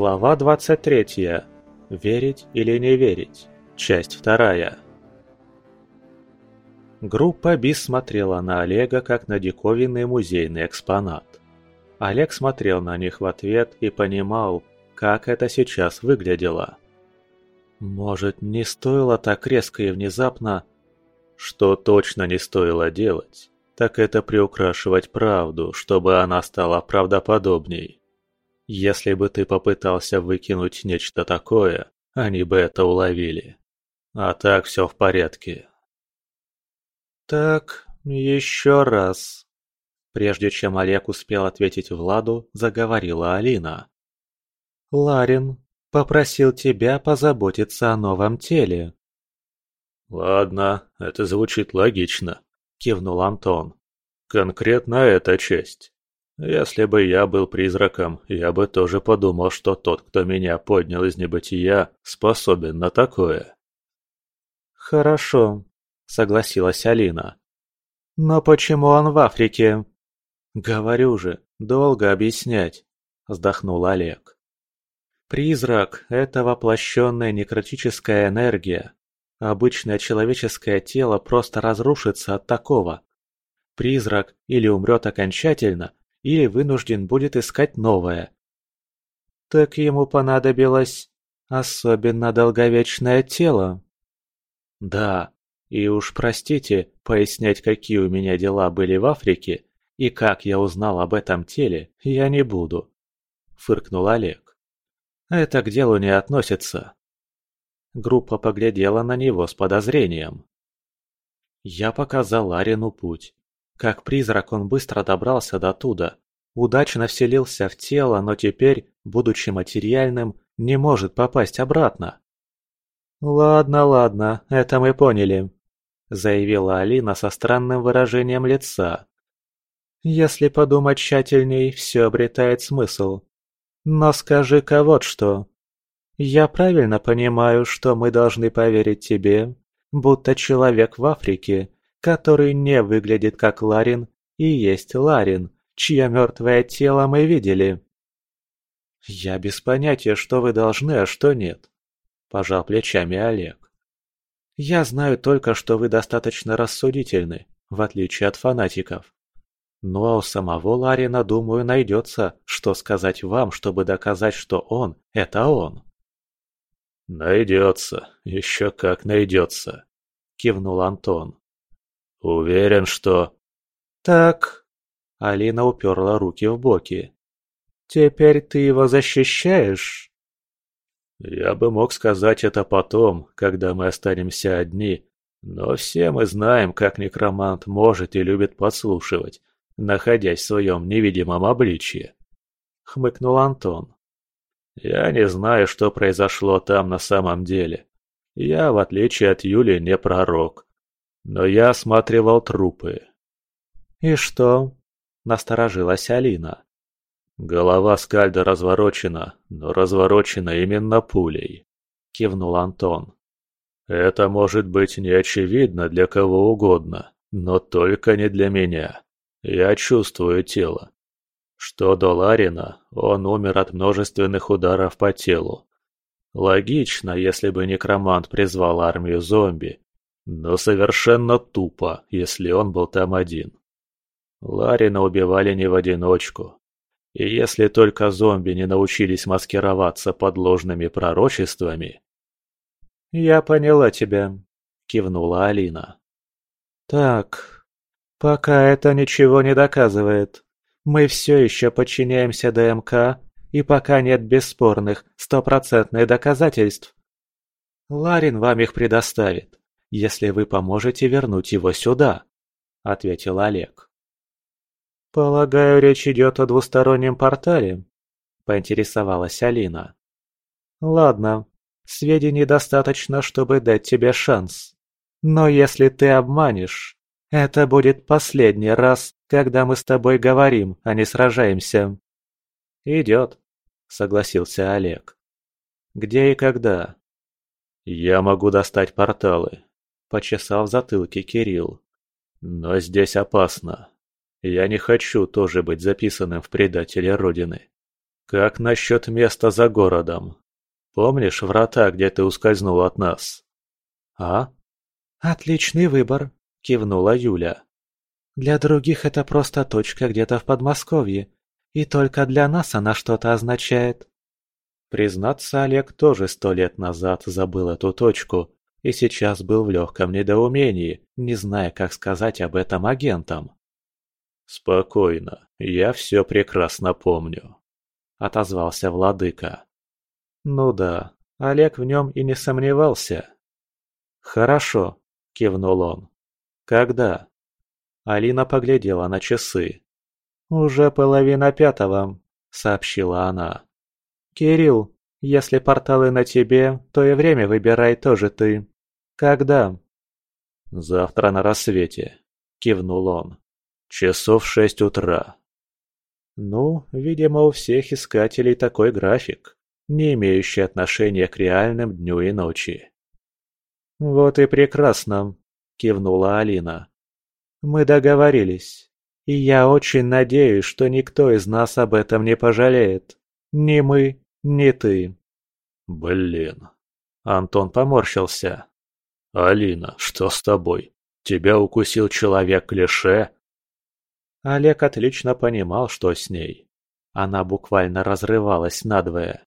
Глава 23. Верить или не верить. Часть вторая. Группа БИС смотрела на Олега как на диковинный музейный экспонат. Олег смотрел на них в ответ и понимал, как это сейчас выглядело. Может, не стоило так резко и внезапно... Что точно не стоило делать, так это приукрашивать правду, чтобы она стала правдоподобней. Если бы ты попытался выкинуть нечто такое, они бы это уловили. А так все в порядке. Так, еще раз. Прежде чем Олег успел ответить Владу, заговорила Алина. Ларин попросил тебя позаботиться о новом теле. «Ладно, это звучит логично», – кивнул Антон. «Конкретно эта часть. Если бы я был призраком, я бы тоже подумал, что тот, кто меня поднял из небытия, способен на такое». «Хорошо», – согласилась Алина. «Но почему он в Африке?» «Говорю же, долго объяснять», – вздохнул Олег. «Призрак – это воплощенная некротическая энергия, Обычное человеческое тело просто разрушится от такого. Призрак или умрет окончательно, или вынужден будет искать новое. Так ему понадобилось особенно долговечное тело. Да, и уж простите, пояснять, какие у меня дела были в Африке и как я узнал об этом теле, я не буду. Фыркнул Олег. Это к делу не относится. Группа поглядела на него с подозрением. Я показал Арину путь. Как призрак он быстро добрался до туда, удачно вселился в тело, но теперь, будучи материальным, не может попасть обратно. «Ладно, ладно, это мы поняли», — заявила Алина со странным выражением лица. «Если подумать тщательней, все обретает смысл. Но скажи-ка вот что. Я правильно понимаю, что мы должны поверить тебе, будто человек в Африке, который не выглядит как Ларин, и есть Ларин, чье мертвое тело мы видели?» «Я без понятия, что вы должны, а что нет», – пожал плечами Олег. «Я знаю только, что вы достаточно рассудительны, в отличие от фанатиков. Ну а у самого Ларина, думаю, найдется, что сказать вам, чтобы доказать, что он – это он». «Найдется, еще как найдется», — кивнул Антон. «Уверен, что...» «Так...» — Алина уперла руки в боки. «Теперь ты его защищаешь?» «Я бы мог сказать это потом, когда мы останемся одни, но все мы знаем, как некромант может и любит подслушивать, находясь в своем невидимом обличье», — хмыкнул Антон. Я не знаю, что произошло там на самом деле. Я, в отличие от Юли, не пророк. Но я осматривал трупы. «И что?» – насторожилась Алина. «Голова скальда разворочена, но разворочена именно пулей», – кивнул Антон. «Это может быть не очевидно для кого угодно, но только не для меня. Я чувствую тело. Что до Ларина, он умер от множественных ударов по телу. Логично, если бы некромант призвал армию зомби, но совершенно тупо, если он был там один. Ларина убивали не в одиночку. И если только зомби не научились маскироваться под ложными пророчествами... «Я поняла тебя», — кивнула Алина. «Так, пока это ничего не доказывает. Мы все еще подчиняемся ДМК, и пока нет бесспорных, стопроцентных доказательств. Ларин вам их предоставит, если вы поможете вернуть его сюда, ответил Олег. Полагаю, речь идет о двустороннем портале, поинтересовалась Алина. Ладно, сведений достаточно, чтобы дать тебе шанс. Но если ты обманешь, это будет последний раз, когда мы с тобой говорим, а не сражаемся. Идет, согласился Олег. Где и когда? Я могу достать порталы, почесал в затылке Кирилл. Но здесь опасно. Я не хочу тоже быть записанным в предателе Родины. Как насчет места за городом? Помнишь врата, где ты ускользнул от нас? А? Отличный выбор, кивнула Юля. Для других это просто точка где-то в Подмосковье, и только для нас она что-то означает. Признаться, Олег тоже сто лет назад забыл эту точку и сейчас был в легком недоумении, не зная, как сказать об этом агентам. «Спокойно, я все прекрасно помню», — отозвался владыка. «Ну да, Олег в нем и не сомневался». «Хорошо», — кивнул он. «Когда?» Алина поглядела на часы. «Уже половина пятого», — сообщила она. «Кирилл, если порталы на тебе, то и время выбирай тоже ты. Когда?» «Завтра на рассвете», — кивнул он. Часов шесть утра. Ну, видимо, у всех искателей такой график, не имеющий отношения к реальным дню и ночи. «Вот и прекрасно», — кивнула Алина. «Мы договорились, и я очень надеюсь, что никто из нас об этом не пожалеет. Ни мы, ни ты». «Блин». Антон поморщился. «Алина, что с тобой? Тебя укусил человек-клише?» Олег отлично понимал, что с ней. Она буквально разрывалась надвое.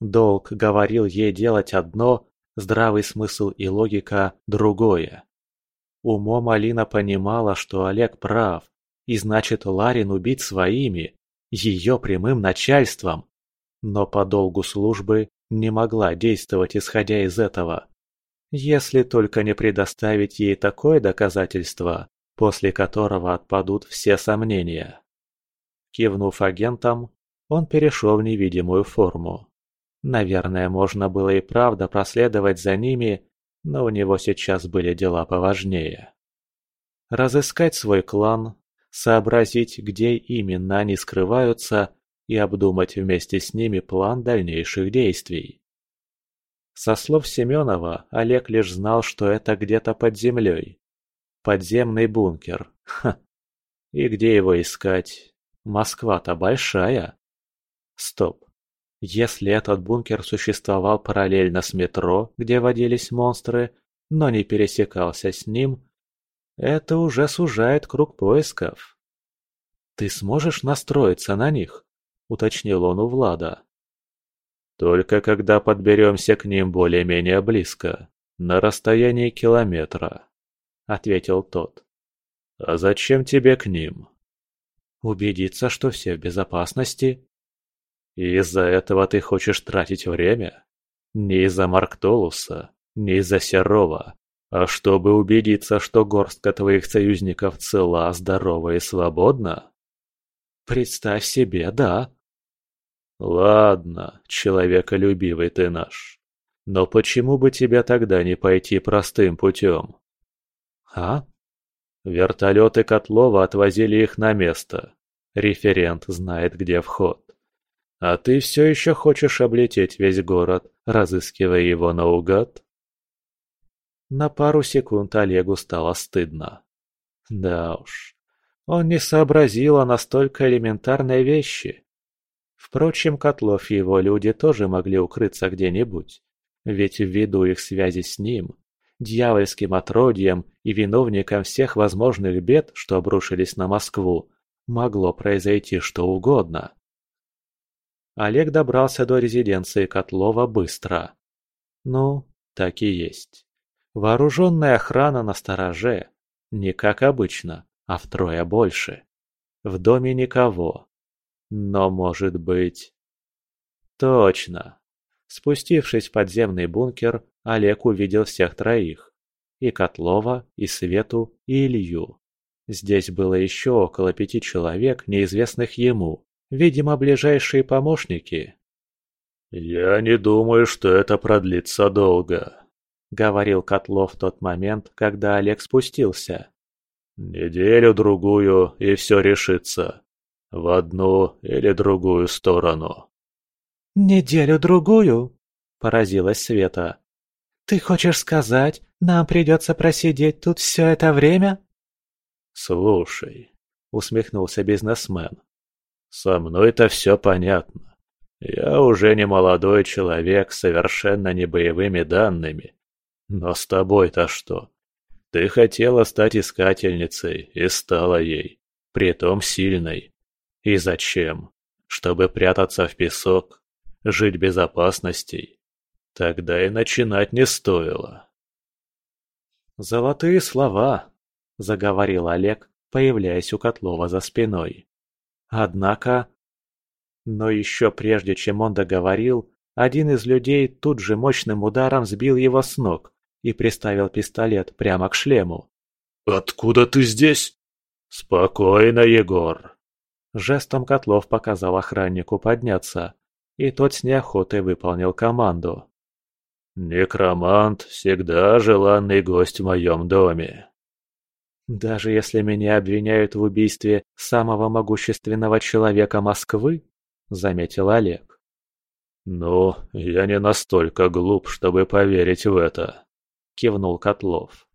Долг говорил ей делать одно, здравый смысл и логика – другое. Умом Алина понимала, что Олег прав, и значит Ларин убить своими, ее прямым начальством. Но по долгу службы не могла действовать исходя из этого. Если только не предоставить ей такое доказательство, после которого отпадут все сомнения. Кивнув агентам, он перешел в невидимую форму. Наверное, можно было и правда проследовать за ними, но у него сейчас были дела поважнее. Разыскать свой клан, сообразить, где именно они скрываются, и обдумать вместе с ними план дальнейших действий. Со слов Семенова, Олег лишь знал, что это где-то под землей. Подземный бункер. Ха. И где его искать? Москва-то большая. Стоп. Если этот бункер существовал параллельно с метро, где водились монстры, но не пересекался с ним, это уже сужает круг поисков. «Ты сможешь настроиться на них?» — уточнил он у Влада. «Только когда подберемся к ним более-менее близко, на расстоянии километра», — ответил тот. «А зачем тебе к ним?» «Убедиться, что все в безопасности». «И из-за этого ты хочешь тратить время? Не из-за Марктолуса, не из-за Серова, а чтобы убедиться, что горстка твоих союзников цела, здорова и свободна?» «Представь себе, да». «Ладно, человеколюбивый ты наш. Но почему бы тебе тогда не пойти простым путем?» «А?» Вертолеты Котлова отвозили их на место. Референт знает, где вход. А ты все еще хочешь облететь весь город, разыскивая его наугад? На пару секунд Олегу стало стыдно. Да уж, он не сообразил о настолько элементарной вещи. Впрочем, Котлов и его люди тоже могли укрыться где-нибудь, ведь ввиду их связи с ним, дьявольским отродьем и виновником всех возможных бед, что обрушились на Москву, могло произойти что угодно. Олег добрался до резиденции Котлова быстро. Ну, так и есть. Вооруженная охрана на стороже. Не как обычно, а втрое больше. В доме никого. Но, может быть... Точно. Спустившись в подземный бункер, Олег увидел всех троих. И Котлова, и Свету, и Илью. Здесь было еще около пяти человек, неизвестных ему. Видимо, ближайшие помощники. «Я не думаю, что это продлится долго», — говорил Котлов в тот момент, когда Олег спустился. «Неделю-другую, и все решится. В одну или другую сторону». «Неделю-другую?» – поразилась Света. «Ты хочешь сказать, нам придется просидеть тут все это время?» «Слушай», — усмехнулся бизнесмен, — «со мной-то все понятно. Я уже не молодой человек с совершенно не боевыми данными. Но с тобой-то что? Ты хотела стать искательницей и стала ей, притом сильной. И зачем? Чтобы прятаться в песок? Жить безопасностей? Тогда и начинать не стоило. «Золотые слова», — заговорил Олег, появляясь у Котлова за спиной. Однако... Но еще прежде, чем он договорил, один из людей тут же мощным ударом сбил его с ног и приставил пистолет прямо к шлему. «Откуда ты здесь?» «Спокойно, Егор!» Жестом Котлов показал охраннику подняться, и тот с неохотой выполнил команду. «Некромант всегда желанный гость в моем доме». «Даже если меня обвиняют в убийстве самого могущественного человека Москвы?» — заметил Олег. «Ну, я не настолько глуп, чтобы поверить в это», — кивнул Котлов.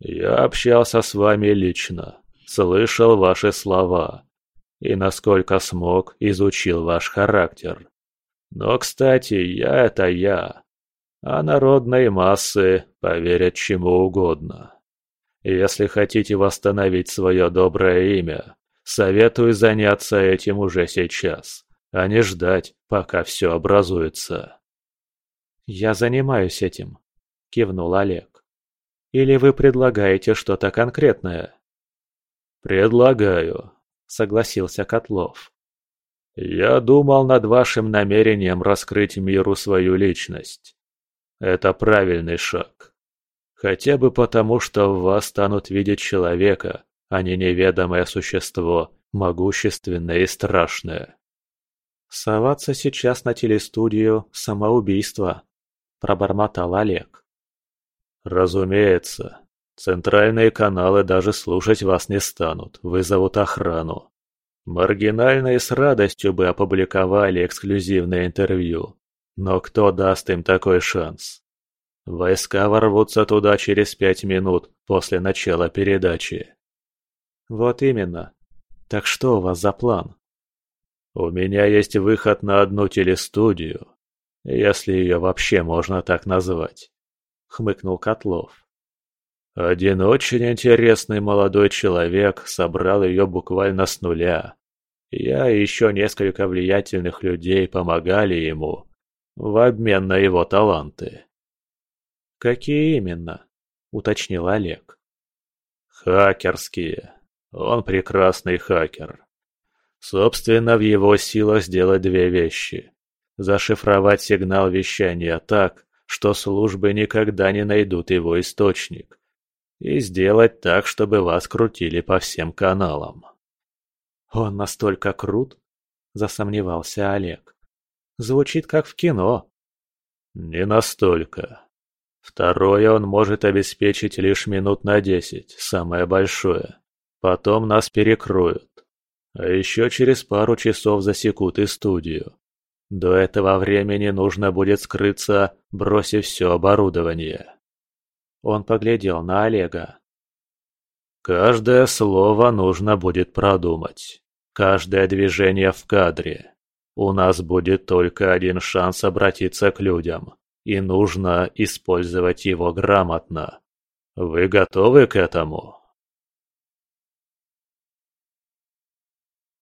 «Я общался с вами лично, слышал ваши слова и, насколько смог, изучил ваш характер. Но, кстати, я — это я, а народные массы поверят чему угодно. Если хотите восстановить свое доброе имя, советую заняться этим уже сейчас, а не ждать, пока все образуется. «Я занимаюсь этим», — кивнул Олег. «Или вы предлагаете что-то конкретное?» «Предлагаю», — согласился Котлов. «Я думал над вашим намерением раскрыть миру свою личность. Это правильный шаг. Хотя бы потому, что в вас станут видеть человека, а не неведомое существо, могущественное и страшное. «Соваться сейчас на телестудию – самоубийство», – пробормотал Олег. «Разумеется. Центральные каналы даже слушать вас не станут, вызовут охрану. Маргинальные с радостью бы опубликовали эксклюзивное интервью, но кто даст им такой шанс? Войска ворвутся туда через пять минут после начала передачи. Вот именно. Так что у вас за план? У меня есть выход на одну телестудию, если ее вообще можно так назвать, хмыкнул Котлов. Один очень интересный молодой человек собрал ее буквально с нуля. Я и еще несколько влиятельных людей помогали ему, в обмен на его таланты. «Какие именно?» – уточнил Олег. «Хакерские. Он прекрасный хакер. Собственно, в его силах сделать две вещи. Зашифровать сигнал вещания так, что службы никогда не найдут его источник. И сделать так, чтобы вас крутили по всем каналам. «Он настолько крут?» – засомневался Олег. Звучит как в кино. Не настолько. Второе он может обеспечить лишь минут на десять, самое большое. Потом нас перекроют. А еще через пару часов засекут и студию. До этого времени нужно будет скрыться, бросив все оборудование. Он поглядел на Олега. Каждое слово нужно будет продумать. Каждое движение в кадре. У нас будет только один шанс обратиться к людям, и нужно использовать его грамотно. Вы готовы к этому?